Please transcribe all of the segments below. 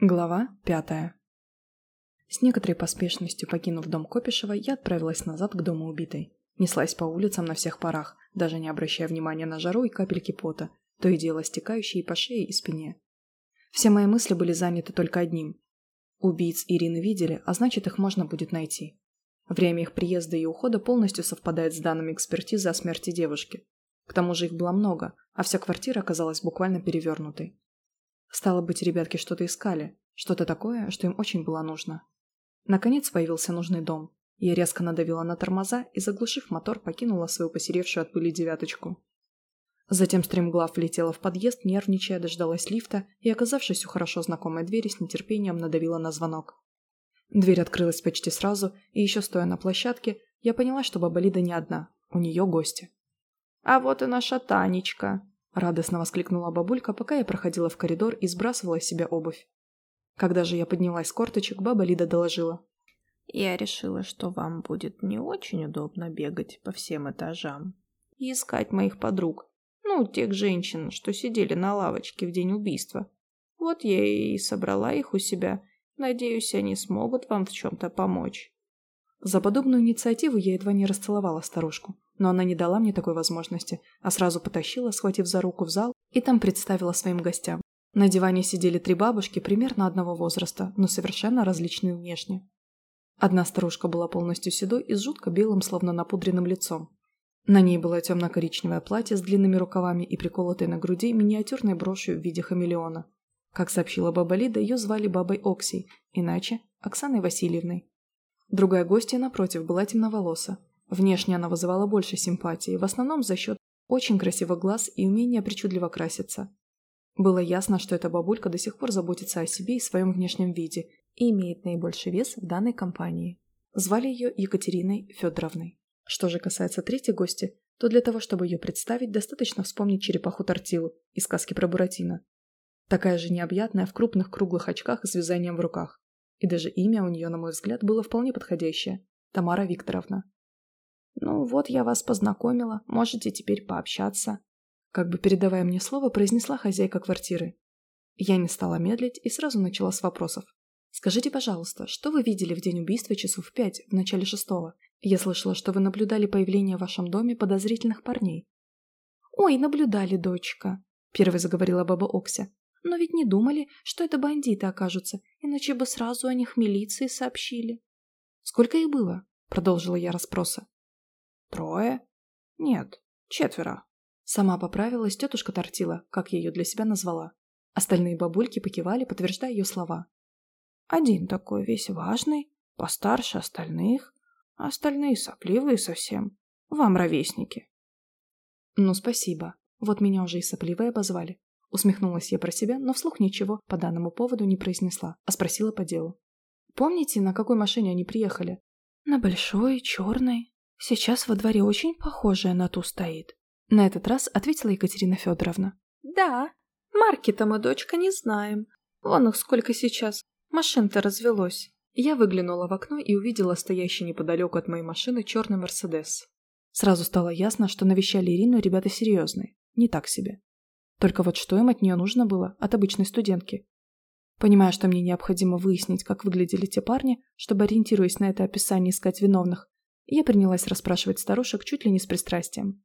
Глава пятая. С некоторой поспешностью покинув дом Копишева, я отправилась назад к дому убитой. Неслась по улицам на всех парах, даже не обращая внимания на жару и капельки пота, то и дело стекающие по шее и спине. Все мои мысли были заняты только одним. Убийц Ирины видели, а значит их можно будет найти. Время их приезда и ухода полностью совпадает с данными экспертизы о смерти девушки. К тому же их было много, а вся квартира оказалась буквально перевернутой. Стало быть, ребятки что-то искали, что-то такое, что им очень было нужно. Наконец появился нужный дом. Я резко надавила на тормоза и, заглушив мотор, покинула свою посеревшую от пыли девяточку. Затем стремглав влетела в подъезд, нервничая, дождалась лифта и, оказавшись у хорошо знакомой двери, с нетерпением надавила на звонок. Дверь открылась почти сразу, и еще стоя на площадке, я поняла, что баба Лида не одна, у нее гости. «А вот и наша Танечка!» Радостно воскликнула бабулька, пока я проходила в коридор и сбрасывала из себя обувь. Когда же я поднялась с корточек, баба Лида доложила. «Я решила, что вам будет не очень удобно бегать по всем этажам и искать моих подруг. Ну, тех женщин, что сидели на лавочке в день убийства. Вот я и собрала их у себя. Надеюсь, они смогут вам в чем-то помочь». За подобную инициативу я едва не расцеловала старушку но она не дала мне такой возможности, а сразу потащила, схватив за руку в зал, и там представила своим гостям. На диване сидели три бабушки примерно одного возраста, но совершенно различные внешне. Одна старушка была полностью седой и с жутко белым, словно напудренным лицом. На ней было темно-коричневое платье с длинными рукавами и приколотой на груди миниатюрной брошью в виде хамелеона. Как сообщила баба Лида, ее звали бабой Оксей, иначе – Оксаной Васильевной. Другая гостья, напротив, была темноволоса, Внешне она вызывала больше симпатии, в основном за счет очень красивых глаз и умения причудливо краситься. Было ясно, что эта бабулька до сих пор заботится о себе и своем внешнем виде и имеет наибольший вес в данной компании. Звали ее Екатериной Федоровной. Что же касается третьей гости, то для того, чтобы ее представить, достаточно вспомнить черепаху Тортилу из сказки про Буратино. Такая же необъятная, в крупных круглых очках с вязанием в руках. И даже имя у нее, на мой взгляд, было вполне подходящее – Тамара Викторовна. «Ну вот я вас познакомила, можете теперь пообщаться», как бы передавая мне слово, произнесла хозяйка квартиры. Я не стала медлить и сразу начала с вопросов. «Скажите, пожалуйста, что вы видели в день убийства часов пять, в начале шестого? Я слышала, что вы наблюдали появление в вашем доме подозрительных парней». «Ой, наблюдали, дочка», — первой заговорила баба Окся. «Но ведь не думали, что это бандиты окажутся, иначе бы сразу о них милиции сообщили». «Сколько их было?» — продолжила я расспросы. Трое? Нет, четверо. Сама поправилась тетушка Тортила, как ее для себя назвала. Остальные бабульки покивали, подтверждая ее слова. Один такой весь важный, постарше остальных, а остальные сопливые совсем. Вам ровесники. Ну, спасибо. Вот меня уже и сопливые обозвали. Усмехнулась я про себя, но вслух ничего по данному поводу не произнесла, а спросила по делу. Помните, на какой машине они приехали? На большой, черной, Сейчас во дворе очень похожая на ту стоит. На этот раз ответила Екатерина Федоровна. Да, марки-то мы, дочка, не знаем. Вон их сколько сейчас. Машин-то развелось. Я выглянула в окно и увидела стоящий неподалеку от моей машины черный Мерседес. Сразу стало ясно, что навещали Ирину ребята серьезные, не так себе. Только вот что им от нее нужно было, от обычной студентки? Понимая, что мне необходимо выяснить, как выглядели те парни, чтобы, ориентируясь на это описание, искать виновных, я принялась расспрашивать старушек чуть ли не с пристрастием.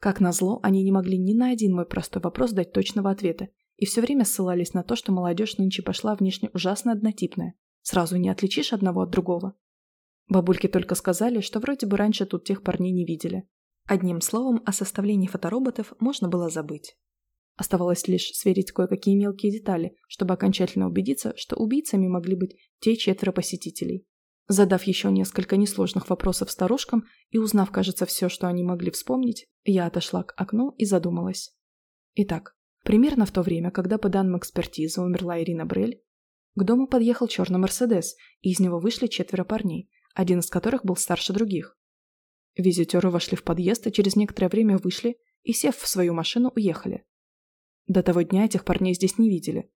Как назло, они не могли ни на один мой простой вопрос дать точного ответа, и все время ссылались на то, что молодежь нынче пошла внешне ужасно однотипная. Сразу не отличишь одного от другого. Бабульки только сказали, что вроде бы раньше тут тех парней не видели. Одним словом, о составлении фотороботов можно было забыть. Оставалось лишь сверить кое-какие мелкие детали, чтобы окончательно убедиться, что убийцами могли быть те четверо посетителей. Задав еще несколько несложных вопросов старушкам и узнав, кажется, все, что они могли вспомнить, я отошла к окну и задумалась. Итак, примерно в то время, когда по данным экспертизы умерла Ирина Брель, к дому подъехал черный Мерседес, и из него вышли четверо парней, один из которых был старше других. Визитеры вошли в подъезд и через некоторое время вышли и, сев в свою машину, уехали. До того дня этих парней здесь не видели.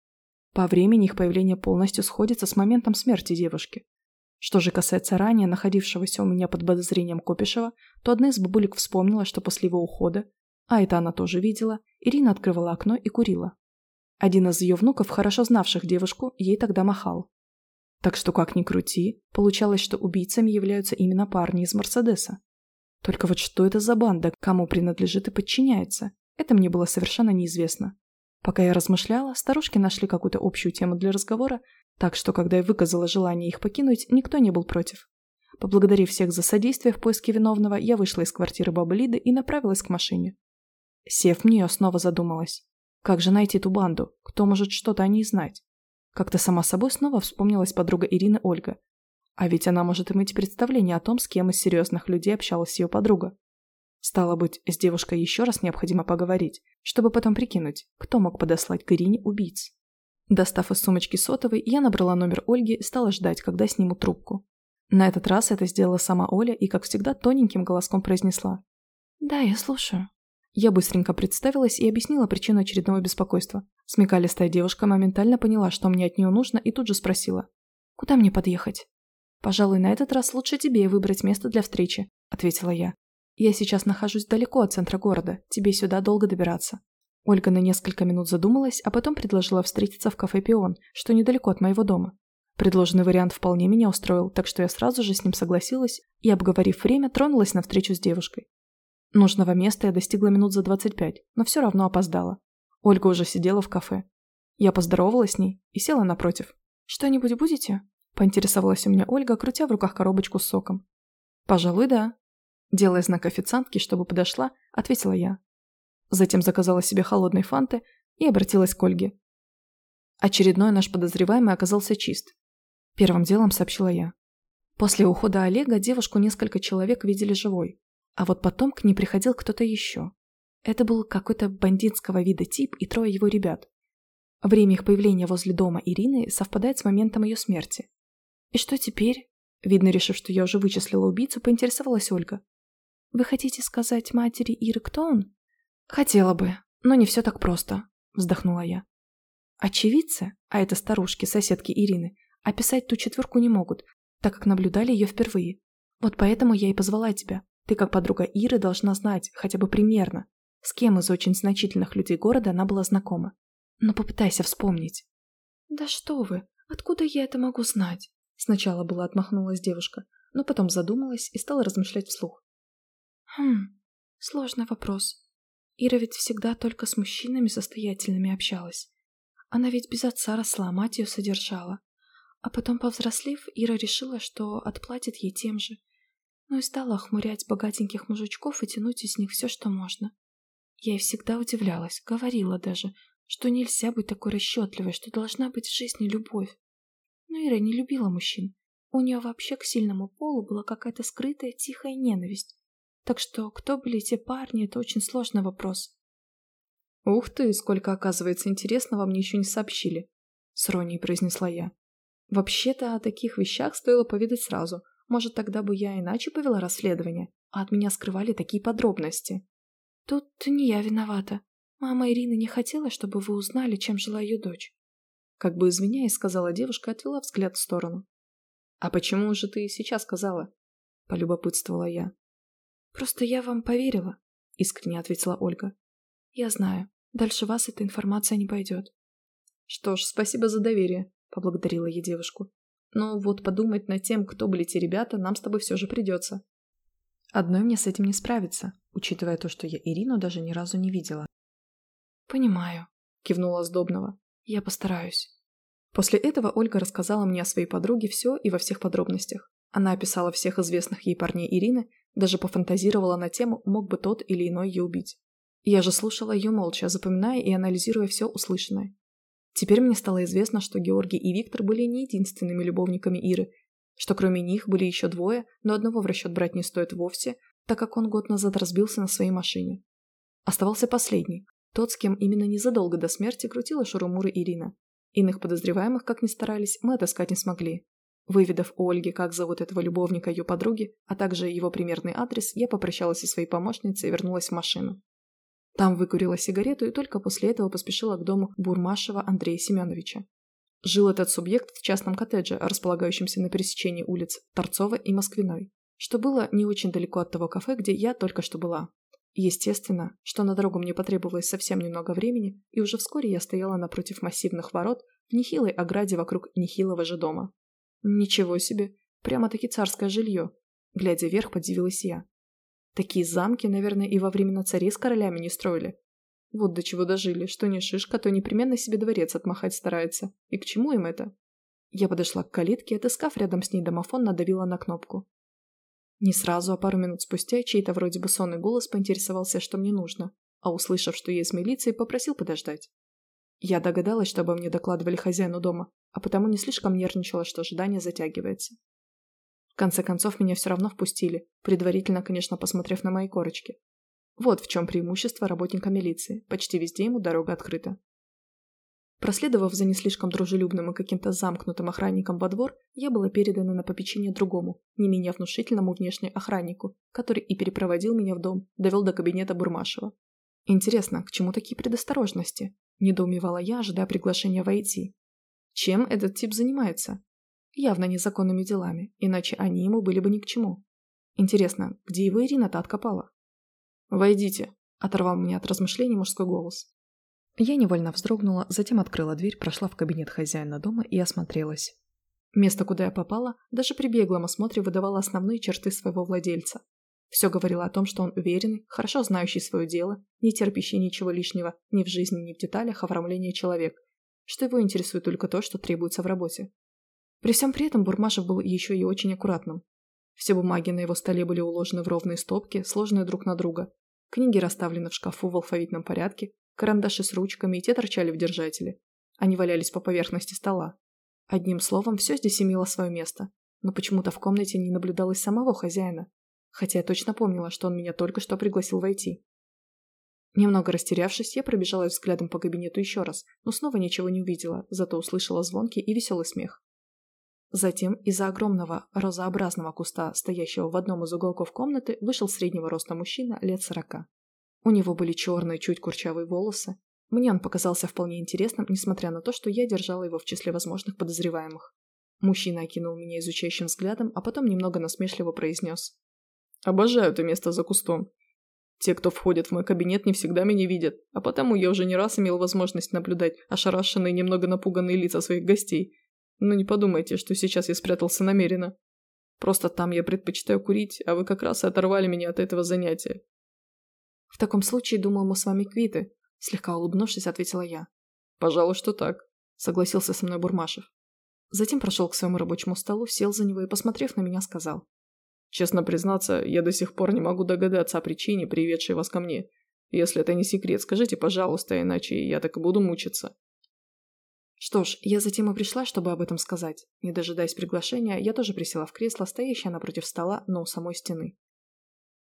По времени их появление полностью сходится с моментом смерти девушки. Что же касается ранее находившегося у меня под подозрением Копишева, то одна из бабулек вспомнила, что после его ухода, а это она тоже видела, Ирина открывала окно и курила. Один из ее внуков, хорошо знавших девушку, ей тогда махал. Так что, как ни крути, получалось, что убийцами являются именно парни из Мерседеса. Только вот что это за банда, кому принадлежит и подчиняется, это мне было совершенно неизвестно. Пока я размышляла, старушки нашли какую-то общую тему для разговора, так что, когда я выказала желание их покинуть, никто не был против. Поблагодарив всех за содействие в поиске виновного, я вышла из квартиры бабы Лиды и направилась к машине. Сев в нее, снова задумалась. Как же найти ту банду? Кто может что-то о ней знать? Как-то сама собой снова вспомнилась подруга Ирины Ольга. А ведь она может иметь представление о том, с кем из серьезных людей общалась ее подруга. Стало быть, с девушкой еще раз необходимо поговорить, чтобы потом прикинуть, кто мог подослать к Ирине убийц. Достав из сумочки сотовый, я набрала номер Ольги и стала ждать, когда сниму трубку. На этот раз это сделала сама Оля и, как всегда, тоненьким голоском произнесла. «Да, я слушаю». Я быстренько представилась и объяснила причину очередного беспокойства. Смекалистая девушка моментально поняла, что мне от нее нужно, и тут же спросила. «Куда мне подъехать?» «Пожалуй, на этот раз лучше тебе выбрать место для встречи», — ответила я. «Я сейчас нахожусь далеко от центра города, тебе сюда долго добираться». Ольга на несколько минут задумалась, а потом предложила встретиться в кафе «Пион», что недалеко от моего дома. Предложенный вариант вполне меня устроил, так что я сразу же с ним согласилась и, обговорив время, тронулась на встречу с девушкой. Нужного места я достигла минут за 25, но все равно опоздала. Ольга уже сидела в кафе. Я поздоровалась с ней и села напротив. «Что-нибудь будете?» – поинтересовалась у меня Ольга, крутя в руках коробочку с соком. «Пожалуй, да». Делая знак официантки, чтобы подошла, ответила я. Затем заказала себе холодной фанты и обратилась к Ольге. Очередной наш подозреваемый оказался чист, Первым делом сообщила я. После ухода Олега девушку несколько человек видели живой, а вот потом к ней приходил кто-то еще. Это был какой-то бандитского вида тип и трое его ребят. Время их появления возле дома Ирины совпадает с моментом ее смерти. И что теперь? Видно, решив, что я уже вычислила убийцу, поинтересовалась Ольга. «Вы хотите сказать матери Иры, кто он?» «Хотела бы, но не все так просто», — вздохнула я. Очевидцы, а это старушки, соседки Ирины, Описать ту четверку не могут, так как наблюдали ее впервые. Вот поэтому я и позвала тебя. Ты, как подруга Иры, должна знать, хотя бы примерно, с кем из очень значительных людей города она была знакома. Но попытайся вспомнить. «Да что вы, откуда я это могу знать?» Сначала была отмахнулась девушка, но потом задумалась и стала размышлять вслух. «Хм, сложный вопрос. Ира ведь всегда только с мужчинами состоятельными общалась. Она ведь без отца росла, мать ее содержала. А потом, повзрослев, Ира решила, что отплатит ей тем же. Ну и стала охмурять богатеньких мужичков и тянуть из них все, что можно. Я ей всегда удивлялась, говорила даже, что нельзя быть такой расчетливой, что должна быть в жизни любовь. Но Ира не любила мужчин. У нее вообще к сильному полу была какая-то скрытая тихая ненависть. Так что кто были те парни, это очень сложный вопрос. «Ух ты, сколько, оказывается, интересного мне еще не сообщили», — с иронией произнесла я. Вообще-то о таких вещах стоило повидать сразу. Может, тогда бы я иначе повела расследование, а от меня скрывали такие подробности. Тут не я виновата. Мама Ирины не хотела, чтобы вы узнали, чем жила ее дочь. Как бы извиняясь, сказала девушка и отвела взгляд в сторону. «А почему же ты сейчас сказала?» – полюбопытствовала я. «Просто я вам поверила», – искренне ответила Ольга. «Я знаю, дальше вас эта информация не пойдет». «Что ж, спасибо за доверие», — поблагодарила я девушку. «Но вот подумать над тем, кто были те ребята, нам с тобой все же придется». Одной мне с этим не справиться, учитывая то, что я Ирину даже ни разу не видела. «Понимаю», — кивнула Сдобного. «Я постараюсь». После этого Ольга рассказала мне о своей подруге все и во всех подробностях. Она описала всех известных ей парней Ирины, даже пофантазировала на тему, мог бы тот или иной ее убить. Я же слушала ее молча, запоминая и анализируя все услышанное. Теперь мне стало известно, что Георгий и Виктор были не единственными любовниками Иры, что кроме них были еще двое, но одного в расчет брать не стоит вовсе, так как он год назад разбился на своей машине. Оставался последний, тот, с кем именно незадолго до смерти крутила шурумуры Ирина. Иных подозреваемых, как ни старались, мы отыскать не смогли. Выведав у Ольги, как зовут этого любовника ее подруги, а также его примерный адрес, я попрощалась со своей помощницей и вернулась в машину. Там выкурила сигарету и только после этого поспешила к дому Бурмашева Андрея Семеновича. Жил этот субъект в частном коттедже, располагающемся на пересечении улиц Торцова и Москвиной, что было не очень далеко от того кафе, где я только что была. Естественно, что на дорогу мне потребовалось совсем немного времени, и уже вскоре я стояла напротив массивных ворот в нехилой ограде вокруг нехилого же дома. Ничего себе, прямо-таки царское жилье. Глядя вверх, подивилась я. Такие замки, наверное, и во времена царей с королями не строили. Вот до чего дожили, что не шишка, то непременно себе дворец отмахать старается. И к чему им это? Я подошла к калитке, отыскав рядом с ней домофон, надавила на кнопку. Не сразу, а пару минут спустя чей-то вроде бы сонный голос поинтересовался, что мне нужно, а услышав, что я из милиции, попросил подождать. Я догадалась, что обо мне докладывали хозяину дома, а потому не слишком нервничала, что ожидание затягивается. В конце концов, меня все равно впустили, предварительно, конечно, посмотрев на мои корочки. Вот в чем преимущество работника милиции, почти везде ему дорога открыта. Проследовав за не слишком дружелюбным и каким-то замкнутым охранником во двор, я была передана на попечение другому, не менее внушительному внешне охраннику, который и перепроводил меня в дом, довел до кабинета Бурмашева. Интересно, к чему такие предосторожности? Недоумевала я, ожидая приглашения войти. Чем этот тип занимается? Явно незаконными делами, иначе они ему были бы ни к чему. Интересно, где его Ирина-то откопала? «Войдите», — оторвал меня от размышлений мужской голос. Я невольно вздрогнула, затем открыла дверь, прошла в кабинет хозяина дома и осмотрелась. Место, куда я попала, даже при беглом осмотре выдавало основные черты своего владельца. Все говорило о том, что он уверенный, хорошо знающий свое дело, не терпящий ничего лишнего ни в жизни, ни в деталях оформления человек, что его интересует только то, что требуется в работе. При всем при этом Бурмашев был еще и очень аккуратным. Все бумаги на его столе были уложены в ровные стопки, сложенные друг на друга. Книги расставлены в шкафу в алфавитном порядке, Карандаши с ручками и те торчали в держателе. Они валялись по поверхности стола. Одним словом, все здесь имело свое место, но почему-то в комнате не наблюдалось самого хозяина, хотя я точно помнила, что он меня только что пригласил войти. Немного растерявшись, я пробежала взглядом по кабинету еще раз, но снова ничего не увидела, зато услышала звонкий и веселый смех. Затем из-за огромного розообразного куста, стоящего в одном из уголков комнаты, вышел среднего роста мужчина лет сорока. У него были черные, чуть курчавые волосы. Мне он показался вполне интересным, несмотря на то, что я держала его в числе возможных подозреваемых. Мужчина окинул меня изучающим взглядом, а потом немного насмешливо произнес. «Обожаю это место за кустом. Те, кто входит в мой кабинет, не всегда меня видят, а потому я уже не раз имел возможность наблюдать ошарашенные, немного напуганные лица своих гостей. Но не подумайте, что сейчас я спрятался намеренно. Просто там я предпочитаю курить, а вы как раз и оторвали меня от этого занятия. «В таком случае, думаю, мы с вами квиты», – слегка улыбнувшись, ответила я. «Пожалуй, что так», – согласился со мной Бурмашев. Затем прошел к своему рабочему столу, сел за него и, посмотрев на меня, сказал. «Честно признаться, я до сих пор не могу догадаться о причине, приведшей вас ко мне. Если это не секрет, скажите, пожалуйста, иначе я так и буду мучиться». Что ж, я затем и пришла, чтобы об этом сказать. Не дожидаясь приглашения, я тоже присела в кресло, стоящее напротив стола, но у самой стены.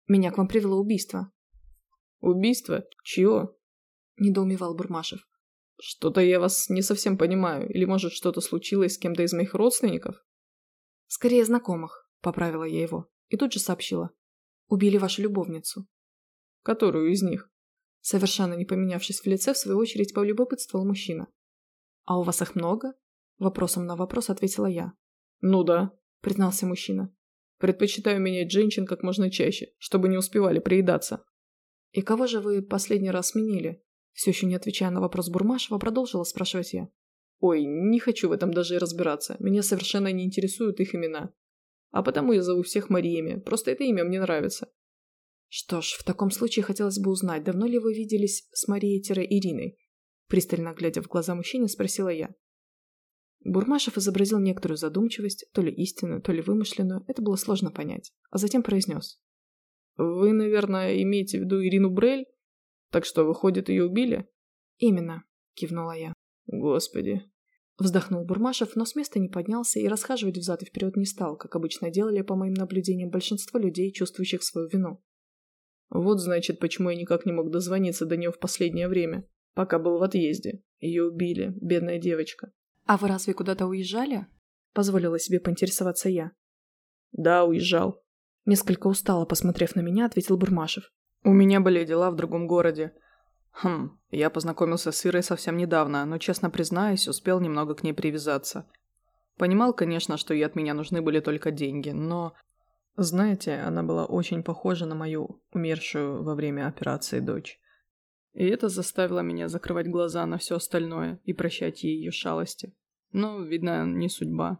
Меня к вам привело убийство. «Убийство? Чье?» – недоумевал Бурмашев. «Что-то я вас не совсем понимаю. Или, может, что-то случилось с кем-то из моих родственников?» «Скорее знакомых», – поправила я его. И тут же сообщила. «Убили вашу любовницу». «Которую из них?» Совершенно не поменявшись в лице, в свою очередь полюбопытствовал мужчина. «А у вас их много?» Вопросом на вопрос ответила я. «Ну да», – признался мужчина. «Предпочитаю менять женщин как можно чаще, чтобы не успевали приедаться». «И кого же вы последний раз сменили?» Все еще не отвечая на вопрос Бурмашева, продолжила спрашивать я. «Ой, не хочу в этом даже и разбираться. Меня совершенно не интересуют их имена. А потому я зову всех Мариями. Просто это имя мне нравится». «Что ж, в таком случае хотелось бы узнать, давно ли вы виделись с Марией-Ириной?» Пристально глядя в глаза мужчине, спросила я. Бурмашев изобразил некоторую задумчивость, то ли истинную, то ли вымышленную, это было сложно понять, а затем произнес. «Вы, наверное, имеете в виду Ирину Брель? Так что, выходит, ее убили?» «Именно», — кивнула я. «Господи». Вздохнул Бурмашев, но с места не поднялся и расхаживать взад и вперед не стал, как обычно делали, по моим наблюдениям, большинство людей, чувствующих свою вину. Вот, значит, почему я никак не мог дозвониться до нее в последнее время, пока был в отъезде. Ее убили, бедная девочка. «А вы разве куда-то уезжали?» Позволила себе поинтересоваться я. «Да, уезжал. Несколько устало посмотрев на меня, ответил Бурмашев. «У меня были дела в другом городе. Хм, я познакомился с Ирой совсем недавно, но, честно признаюсь, успел немного к ней привязаться. Понимал, конечно, что ей от меня нужны были только деньги, но... Знаете, она была очень похожа на мою умершую во время операции дочь. И это заставило меня закрывать глаза на все остальное и прощать ей ее шалости. Но, видно, не судьба.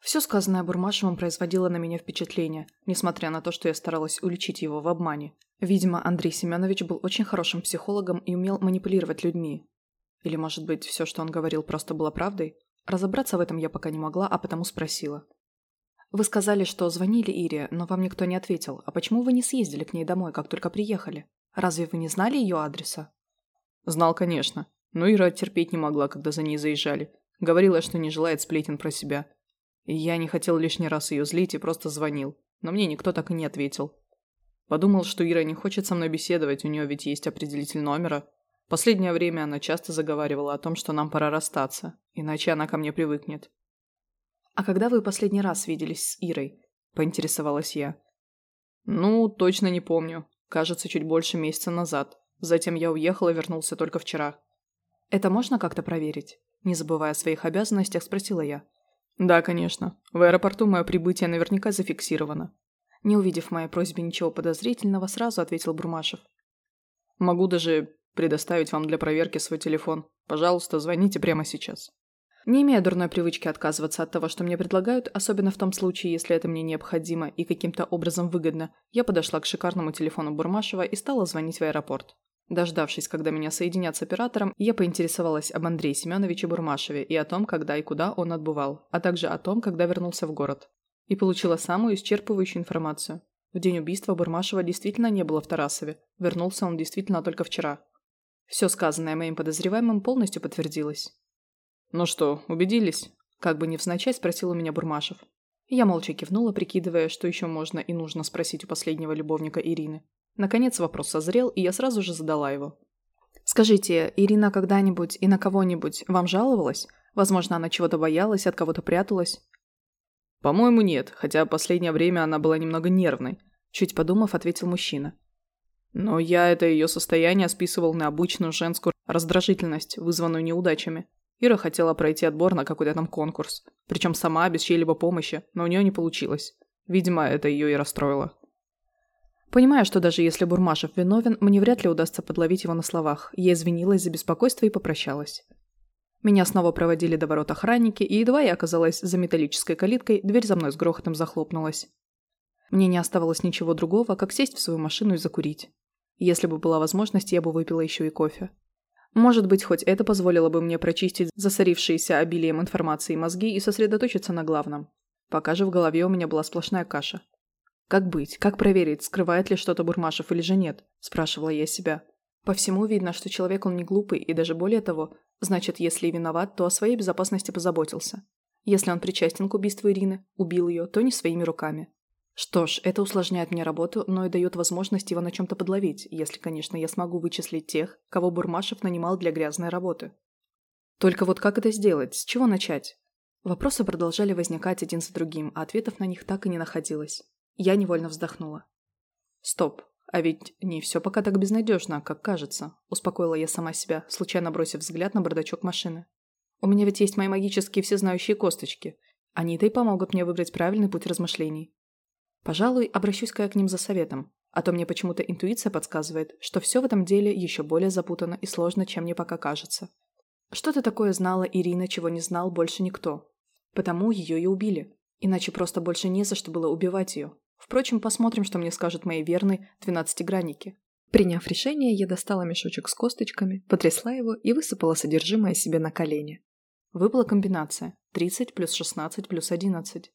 Все сказанное Бурмашевым производило на меня впечатление, несмотря на то, что я старалась уличить его в обмане. Видимо, Андрей Семенович был очень хорошим психологом и умел манипулировать людьми. Или, может быть, все, что он говорил, просто было правдой? Разобраться в этом я пока не могла, а потому спросила. «Вы сказали, что звонили Ире, но вам никто не ответил. А почему вы не съездили к ней домой, как только приехали? Разве вы не знали ее адреса?» «Знал, конечно. Но Ира терпеть не могла, когда за ней заезжали. Говорила, что не желает сплетен про себя. Я не хотел лишний раз ее злить и просто звонил. Но мне никто так и не ответил. Подумал, что Ира не хочет со мной беседовать, у нее ведь есть определитель номера. Последнее время она часто заговаривала о том, что нам пора расстаться, иначе она ко мне привыкнет. «А когда вы последний раз виделись с Ирой?» – поинтересовалась я. «Ну, точно не помню. Кажется, чуть больше месяца назад. Затем я уехал и вернулся только вчера». «Это можно как-то проверить?» Не забывая о своих обязанностях, спросила я. «Да, конечно. В аэропорту мое прибытие наверняка зафиксировано». Не увидев моей просьбе ничего подозрительного, сразу ответил Бурмашев. «Могу даже предоставить вам для проверки свой телефон. Пожалуйста, звоните прямо сейчас». Не имея дурной привычки отказываться от того, что мне предлагают, особенно в том случае, если это мне необходимо и каким-то образом выгодно, я подошла к шикарному телефону Бурмашева и стала звонить в аэропорт. Дождавшись, когда меня соединят с оператором, я поинтересовалась об Андрее Семеновиче Бурмашеве и о том, когда и куда он отбывал, а также о том, когда вернулся в город. И получила самую исчерпывающую информацию. В день убийства Бурмашева действительно не было в Тарасове. Вернулся он действительно только вчера. Все сказанное моим подозреваемым полностью подтвердилось. «Ну что, убедились?» Как бы невзначай спросил у меня Бурмашев. Я молча кивнула, прикидывая, что еще можно и нужно спросить у последнего любовника Ирины. Наконец вопрос созрел, и я сразу же задала его. «Скажите, Ирина когда-нибудь и на кого-нибудь вам жаловалась? Возможно, она чего-то боялась, от кого-то пряталась?» «По-моему, нет, хотя последнее время она была немного нервной», чуть подумав, ответил мужчина. Но я это ее состояние списывал на обычную женскую раздражительность, вызванную неудачами. Ира хотела пройти отбор на какой-то там конкурс. Причем сама, без чьей-либо помощи, но у нее не получилось. Видимо, это ее и расстроило. Понимая, что даже если Бурмашев виновен, мне вряд ли удастся подловить его на словах, я извинилась за беспокойство и попрощалась. Меня снова проводили до ворот охранники, и едва я оказалась за металлической калиткой, дверь за мной с грохотом захлопнулась. Мне не оставалось ничего другого, как сесть в свою машину и закурить. Если бы была возможность, я бы выпила еще и кофе. Может быть, хоть это позволило бы мне прочистить засорившиеся обилием информации мозги и сосредоточиться на главном. Пока же в голове у меня была сплошная каша. «Как быть? Как проверить, скрывает ли что-то Бурмашев или же нет?» – спрашивала я себя. По всему видно, что человек он не глупый, и даже более того, значит, если и виноват, то о своей безопасности позаботился. Если он причастен к убийству Ирины, убил ее, то не своими руками. Что ж, это усложняет мне работу, но и дает возможность его на чем-то подловить, если, конечно, я смогу вычислить тех, кого Бурмашев нанимал для грязной работы. Только вот как это сделать? С чего начать? Вопросы продолжали возникать один за другим, а ответов на них так и не находилось. Я невольно вздохнула. Стоп, а ведь не все пока так безнадежно, как кажется, успокоила я сама себя, случайно бросив взгляд на бардачок машины. У меня ведь есть мои магические всезнающие косточки. Они-то и помогут мне выбрать правильный путь размышлений. Пожалуй, обращусь-ка я к ним за советом, а то мне почему-то интуиция подсказывает, что все в этом деле еще более запутано и сложно, чем мне пока кажется. Что-то такое знала Ирина, чего не знал больше никто. Потому ее и убили. Иначе просто больше не за что было убивать ее. Впрочем, посмотрим, что мне скажут мои верные двенадцатигранники. Приняв решение, я достала мешочек с косточками, потрясла его и высыпала содержимое себе на колени. Выпала комбинация 30 плюс 16 плюс 11.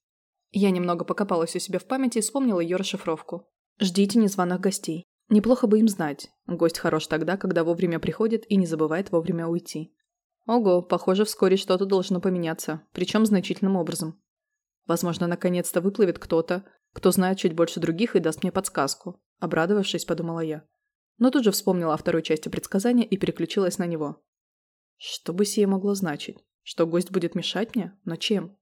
Я немного покопалась у себя в памяти и вспомнила ее расшифровку. «Ждите незваных гостей. Неплохо бы им знать. Гость хорош тогда, когда вовремя приходит и не забывает вовремя уйти». Ого, похоже, вскоре что-то должно поменяться, причем значительным образом. Возможно, наконец-то выплывет кто-то, кто знает чуть больше других и даст мне подсказку. Обрадовавшись, подумала я. Но тут же вспомнила о второй части предсказания и переключилась на него. Что бы сие могло значить? Что гость будет мешать мне? Но чем?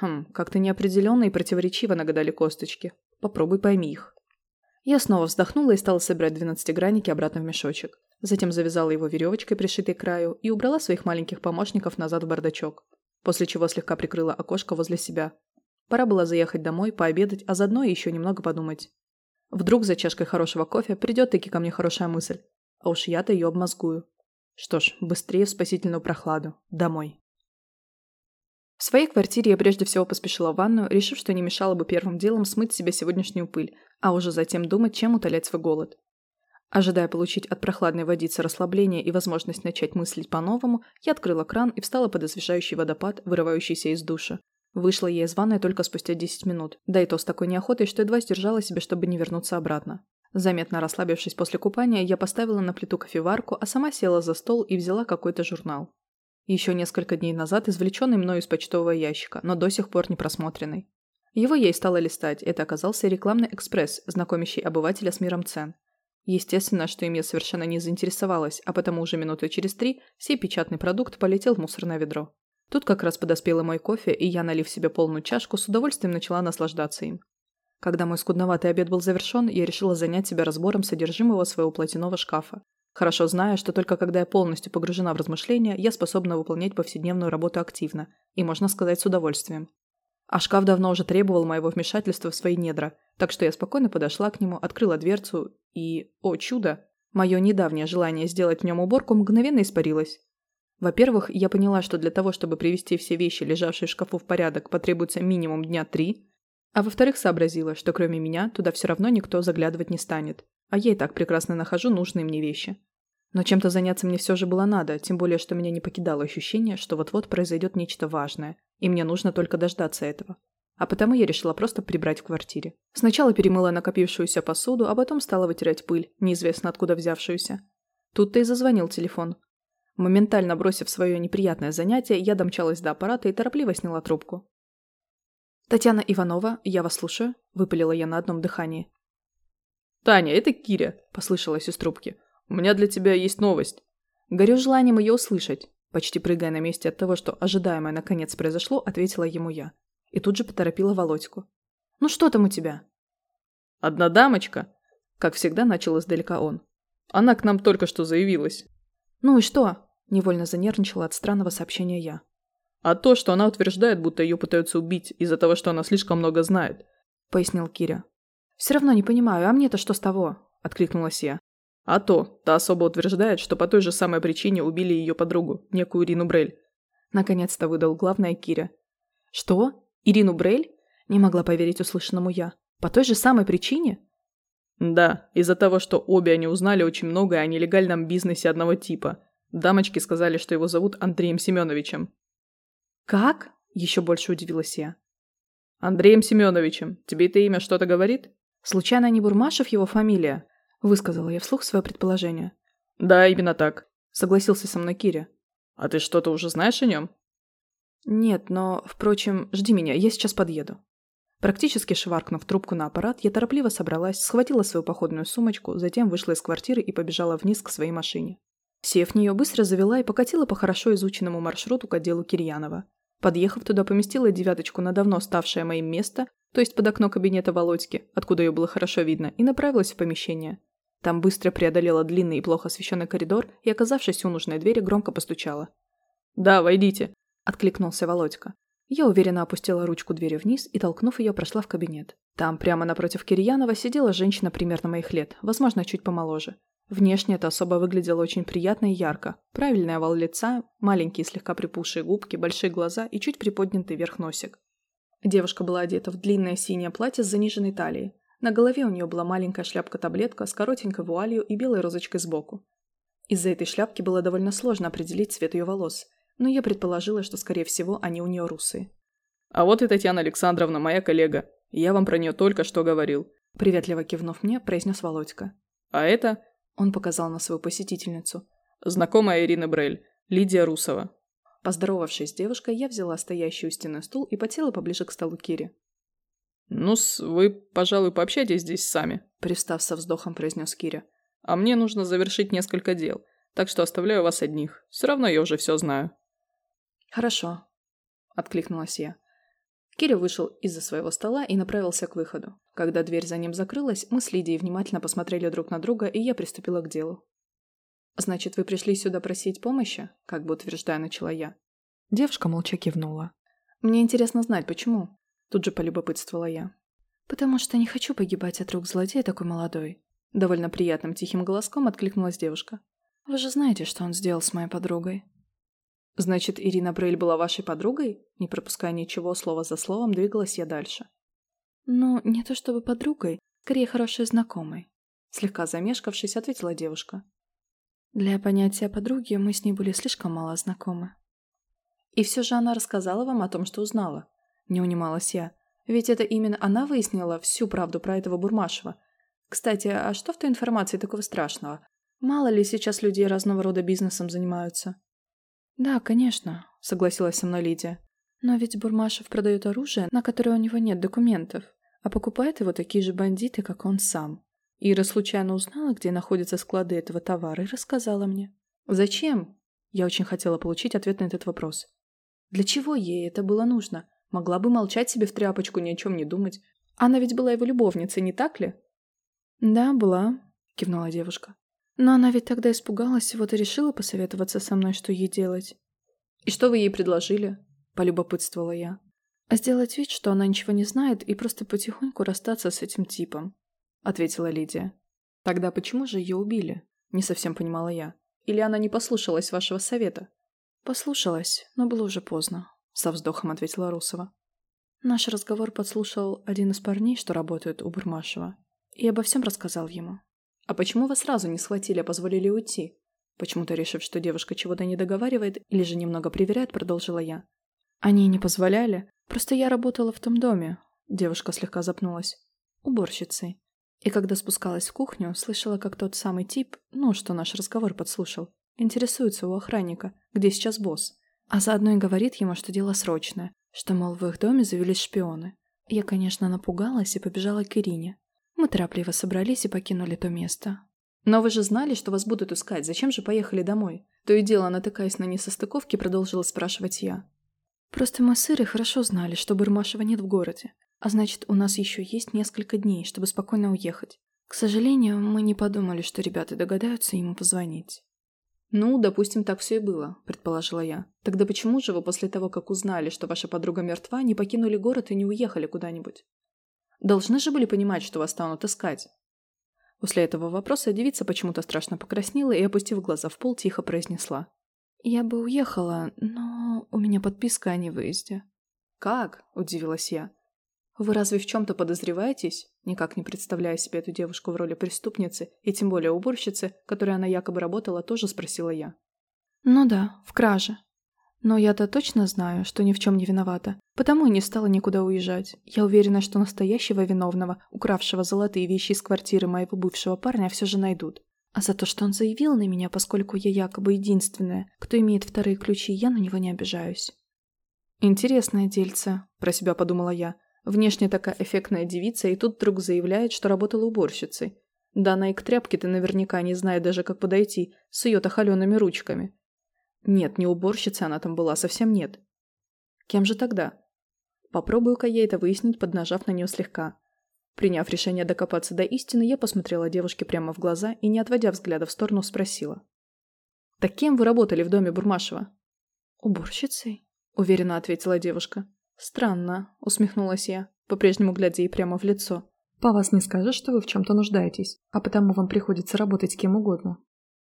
Хм, как-то неопределенно и противоречиво нагадали косточки. Попробуй пойми их. Я снова вздохнула и стала собирать двенадцатигранники обратно в мешочек. Затем завязала его веревочкой, пришитой к краю, и убрала своих маленьких помощников назад в бардачок. После чего слегка прикрыла окошко возле себя. Пора было заехать домой, пообедать, а заодно еще немного подумать. Вдруг за чашкой хорошего кофе придет таки ко мне хорошая мысль. А уж я-то ее обмозгую. Что ж, быстрее в спасительную прохладу. Домой. В своей квартире я прежде всего поспешила в ванную, решив, что не мешало бы первым делом смыть себе сегодняшнюю пыль, а уже затем думать, чем утолять свой голод. Ожидая получить от прохладной водицы расслабление и возможность начать мыслить по-новому, я открыла кран и встала под освежающий водопад, вырывающийся из душа. Вышла я из ванной только спустя 10 минут, да и то с такой неохотой, что едва сдержала себя, чтобы не вернуться обратно. Заметно расслабившись после купания, я поставила на плиту кофеварку, а сама села за стол и взяла какой-то журнал. Еще несколько дней назад извлеченный мною из почтового ящика, но до сих пор не просмотренный. Его я и стала листать, это оказался рекламный экспресс, знакомящий обывателя с миром цен. Естественно, что им я совершенно не заинтересовалась, а потому уже минуты через три сей печатный продукт полетел в мусорное ведро. Тут как раз подоспел мой кофе, и я, налив себе полную чашку, с удовольствием начала наслаждаться им. Когда мой скудноватый обед был завершен, я решила занять себя разбором содержимого своего платяного шкафа, хорошо зная, что только когда я полностью погружена в размышления, я способна выполнять повседневную работу активно, и, можно сказать, с удовольствием. А шкаф давно уже требовал моего вмешательства в свои недра, так что я спокойно подошла к нему, открыла дверцу и, о чудо, мое недавнее желание сделать в нем уборку мгновенно испарилось. Во-первых, я поняла, что для того, чтобы привести все вещи, лежавшие в шкафу, в порядок, потребуется минимум дня три. А во-вторых, сообразила, что кроме меня туда все равно никто заглядывать не станет. А я и так прекрасно нахожу нужные мне вещи. Но чем-то заняться мне все же было надо, тем более, что меня не покидало ощущение, что вот-вот произойдет нечто важное, и мне нужно только дождаться этого. А потому я решила просто прибрать в квартире. Сначала перемыла накопившуюся посуду, а потом стала вытирать пыль, неизвестно откуда взявшуюся. Тут-то и зазвонил телефон. Моментально бросив свое неприятное занятие, я домчалась до аппарата и торопливо сняла трубку. «Татьяна Иванова, я вас слушаю», – выпалила я на одном дыхании. «Таня, это Киря», – послышалось из трубки. У меня для тебя есть новость». Горю желанием ее услышать. Почти прыгая на месте от того, что ожидаемое наконец произошло, ответила ему я. И тут же поторопила Володьку. «Ну что там у тебя?» «Одна дамочка», – как всегда начал издалека он. «Она к нам только что заявилась». «Ну и что?» – невольно занервничала от странного сообщения я. «А то, что она утверждает, будто ее пытаются убить из-за того, что она слишком много знает», – пояснил Киря. «Все равно не понимаю, а мне-то что с того?» – откликнулась я. А то, та особо утверждает, что по той же самой причине убили ее подругу, некую Ирину Брель. Наконец-то выдал главная Киря. Что? Ирину Брель? Не могла поверить услышанному я. По той же самой причине? Да, из-за того, что обе они узнали очень многое о нелегальном бизнесе одного типа. Дамочки сказали, что его зовут Андреем Семеновичем. Как? Еще больше удивилась я. Андреем Семеновичем. Тебе это имя что-то говорит? Случайно не Бурмашев его фамилия? Высказала я вслух свое предположение. «Да, именно так», — согласился со мной Киря. «А ты что-то уже знаешь о нем?» «Нет, но, впрочем, жди меня, я сейчас подъеду». Практически шваркнув трубку на аппарат, я торопливо собралась, схватила свою походную сумочку, затем вышла из квартиры и побежала вниз к своей машине. Сев в нее, быстро завела и покатила по хорошо изученному маршруту к отделу Кирьянова. Подъехав туда, поместила девяточку на давно ставшее моим место, то есть под окно кабинета Володьки, откуда ее было хорошо видно, и направилась в помещение. Там быстро преодолела длинный и плохо освещенный коридор и, оказавшись у нужной двери, громко постучала. «Да, войдите», – откликнулся Володька. Я уверенно опустила ручку двери вниз и, толкнув ее, прошла в кабинет. Там, прямо напротив Кирьянова, сидела женщина примерно моих лет, возможно, чуть помоложе. Внешне эта особа выглядела очень приятно и ярко. Правильный овал лица, маленькие слегка припухшие губки, большие глаза и чуть приподнятый вверх носик. Девушка была одета в длинное синее платье с заниженной талией. На голове у нее была маленькая шляпка-таблетка с коротенькой вуалью и белой розочкой сбоку. Из-за этой шляпки было довольно сложно определить цвет ее волос, но я предположила, что, скорее всего, они у нее русые. «А вот и Татьяна Александровна, моя коллега. Я вам про нее только что говорил», – приветливо кивнув мне, произнес Володька. «А это...» – он показал на свою посетительницу. «Знакомая Ирина Брель, Лидия Русова». Поздоровавшись с девушкой, я взяла стоящий у стены стул и подсела поближе к столу Кири ну вы, пожалуй, пообщайтесь здесь сами», – пристав со вздохом, произнес Киря. «А мне нужно завершить несколько дел, так что оставляю вас одних. Все равно я уже все знаю». «Хорошо», – откликнулась я. Киря вышел из-за своего стола и направился к выходу. Когда дверь за ним закрылась, мы с Лидией внимательно посмотрели друг на друга, и я приступила к делу. «Значит, вы пришли сюда просить помощи?» – как бы утверждая начала я. Девушка молча кивнула. «Мне интересно знать, почему?» Тут же полюбопытствовала я. «Потому что не хочу погибать от рук злодея такой молодой». Довольно приятным тихим голоском откликнулась девушка. «Вы же знаете, что он сделал с моей подругой». «Значит, Ирина Брель была вашей подругой?» Не пропуская ничего, слово за словом, двигалась я дальше. «Ну, не то чтобы подругой, скорее хорошей знакомой», слегка замешкавшись, ответила девушка. Для понятия подруги мы с ней были слишком мало знакомы. И все же она рассказала вам о том, что узнала. Не унималась я. Ведь это именно она выяснила всю правду про этого Бурмашева. Кстати, а что в той информации такого страшного? Мало ли сейчас людей разного рода бизнесом занимаются. Да, конечно, согласилась со мной Лидия. Но ведь Бурмашев продает оружие, на которое у него нет документов, а покупают его такие же бандиты, как он сам. Ира случайно узнала, где находятся склады этого товара, и рассказала мне. «Зачем?» Я очень хотела получить ответ на этот вопрос. Для чего ей это было нужно? Могла бы молчать себе в тряпочку, ни о чем не думать. Она ведь была его любовницей, не так ли? «Да, была», — кивнула девушка. «Но она ведь тогда испугалась, вот и решила посоветоваться со мной, что ей делать». «И что вы ей предложили?» — полюбопытствовала я. «А сделать вид, что она ничего не знает, и просто потихоньку расстаться с этим типом», — ответила Лидия. «Тогда почему же ее убили?» — не совсем понимала я. «Или она не послушалась вашего совета?» «Послушалась, но было уже поздно», — со вздохом ответила Русова. Наш разговор подслушал один из парней, что работает у Бурмашева, и обо всем рассказал ему. «А почему вы сразу не схватили, а позволили уйти?» Почему-то решив, что девушка чего-то не договаривает или же немного проверяет, продолжила я. «Они не позволяли. Просто я работала в том доме». Девушка слегка запнулась. «Уборщицей. И когда спускалась в кухню, слышала, как тот самый тип, ну, что наш разговор подслушал, Интересуется у охранника, где сейчас босс. А заодно и говорит ему, что дело срочное, что, мол, в их доме завелись шпионы. Я, конечно, напугалась и побежала к Ирине. Мы торопливо собрались и покинули то место. «Но вы же знали, что вас будут искать, зачем же поехали домой?» То и дело, натыкаясь на несостыковки, продолжила спрашивать я. «Просто мы с Ирой хорошо знали, что Бурмашева нет в городе. А значит, у нас еще есть несколько дней, чтобы спокойно уехать. К сожалению, мы не подумали, что ребята догадаются ему позвонить. «Ну, допустим, так все и было», – предположила я. «Тогда почему же вы после того, как узнали, что ваша подруга мертва, не покинули город и не уехали куда-нибудь? Должны же были понимать, что вас станут искать». После этого вопроса девица почему-то страшно покраснела и, опустив глаза в пол, тихо произнесла. «Я бы уехала, но у меня подписка о невыезде». «Как?» – удивилась я. «Вы разве в чем-то подозреваетесь?» Никак не представляя себе эту девушку в роли преступницы, и тем более уборщицы, которой она якобы работала, тоже спросила я. «Ну да, в краже. Но я-то точно знаю, что ни в чем не виновата, потому и не стала никуда уезжать. Я уверена, что настоящего виновного, укравшего золотые вещи из квартиры моего бывшего парня, все же найдут. А за то, что он заявил на меня, поскольку я якобы единственная, кто имеет вторые ключи, я на него не обижаюсь». «Интересное дельце», – про себя подумала я. Внешне такая эффектная девица, и тут вдруг заявляет, что работала уборщицей. Да она и к тряпке-то наверняка не знает даже, как подойти, с ее-то холеными ручками. Нет, не уборщица она там была, совсем нет. Кем же тогда? Попробую-ка я это выяснить, поднажав на нее слегка. Приняв решение докопаться до истины, я посмотрела девушке прямо в глаза и, не отводя взгляда в сторону, спросила. «Так кем вы работали в доме Бурмашева?» «Уборщицей», — уверенно ответила девушка. «Странно», — усмехнулась я, по-прежнему глядя ей прямо в лицо. «По вас не скажешь, что вы в чем-то нуждаетесь, а потому вам приходится работать кем угодно».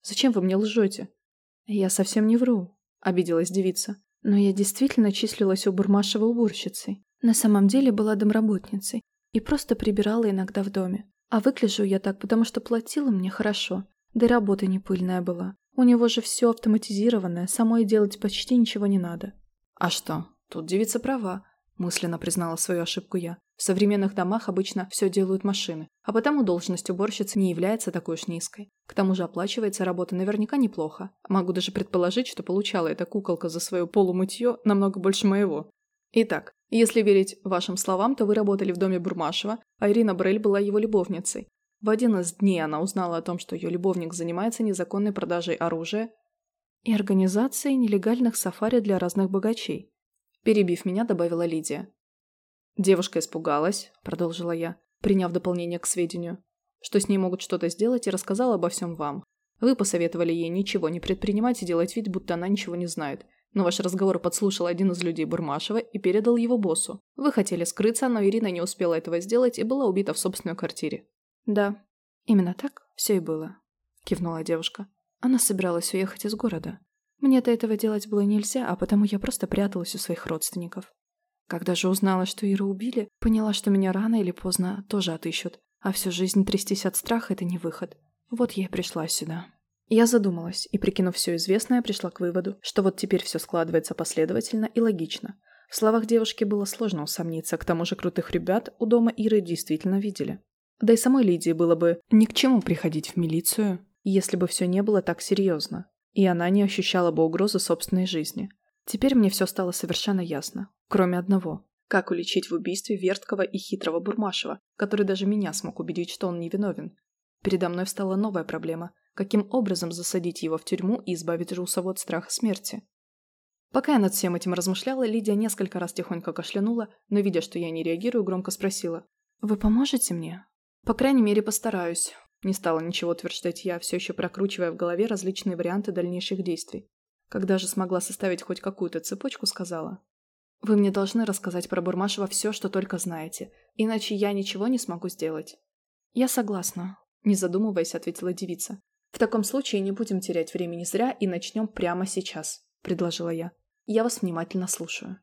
«Зачем вы мне лжете?» «Я совсем не вру», — обиделась девица. «Но я действительно числилась у Бурмашева уборщицей. На самом деле была домработницей и просто прибирала иногда в доме. А выгляжу я так, потому что платила мне хорошо, да и работа не пыльная была. У него же все автоматизированное, самой делать почти ничего не надо». «А что, Тут девица права, мысленно признала свою ошибку я. В современных домах обычно все делают машины, а потому должность уборщицы не является такой уж низкой. К тому же оплачивается работа наверняка неплохо. Могу даже предположить, что получала эта куколка за свое полумытье намного больше моего. Итак, если верить вашим словам, то вы работали в доме Бурмашева, а Ирина Брель была его любовницей. В один из дней она узнала о том, что ее любовник занимается незаконной продажей оружия и организацией нелегальных сафари для разных богачей. Перебив меня, добавила Лидия. Девушка испугалась, продолжила я, приняв дополнение к сведению, что с ней могут что-то сделать и рассказала обо всем вам. Вы посоветовали ей ничего не предпринимать и делать вид, будто она ничего не знает. но ваш разговор подслушал один из людей Бурмашева и передал его боссу. Вы хотели скрыться, но Ирина не успела этого сделать и была убита в собственной квартире». «Да, именно так все и было», – кивнула девушка. Она собиралась уехать из города. Мне-то этого делать было нельзя, а потому я просто пряталась у своих родственников. Когда же узнала, что Иру убили, поняла, что меня рано или поздно тоже отыщут, а всю жизнь трястись от страха – это не выход. Вот я и пришла сюда. Я задумалась и, прикинув все известное, пришла к выводу, что вот теперь все складывается последовательно и логично. В словах девушки было сложно усомниться, к тому же крутых ребят у дома Иры действительно видели. Да и самой Лидии было бы ни к чему приходить в милицию, если бы все не было так серьезно, и она не ощущала бы угрозы собственной жизни. Теперь мне все стало совершенно ясно, кроме одного. Как уличить в убийстве верткого и хитрого Бурмашева, который даже меня смог убедить, что он невиновен? Передо мной встала новая проблема – каким образом засадить его в тюрьму и избавить Русову от страха смерти. Пока я над всем этим размышляла, Лидия несколько раз тихонько кашлянула, но, видя, что я не реагирую, громко спросила. «Вы поможете мне?» «По крайней мере, постараюсь». Не стала ничего утверждать я, все еще прокручивая в голове различные варианты дальнейших действий. Когда же смогла составить хоть какую-то цепочку, сказала. «Вы мне должны рассказать про Бурмашева все, что только знаете, иначе я ничего не смогу сделать». «Я согласна», – не задумываясь, ответила девица. «В таком случае не будем терять времени зря и начнем прямо сейчас», – предложила я. «Я вас внимательно слушаю».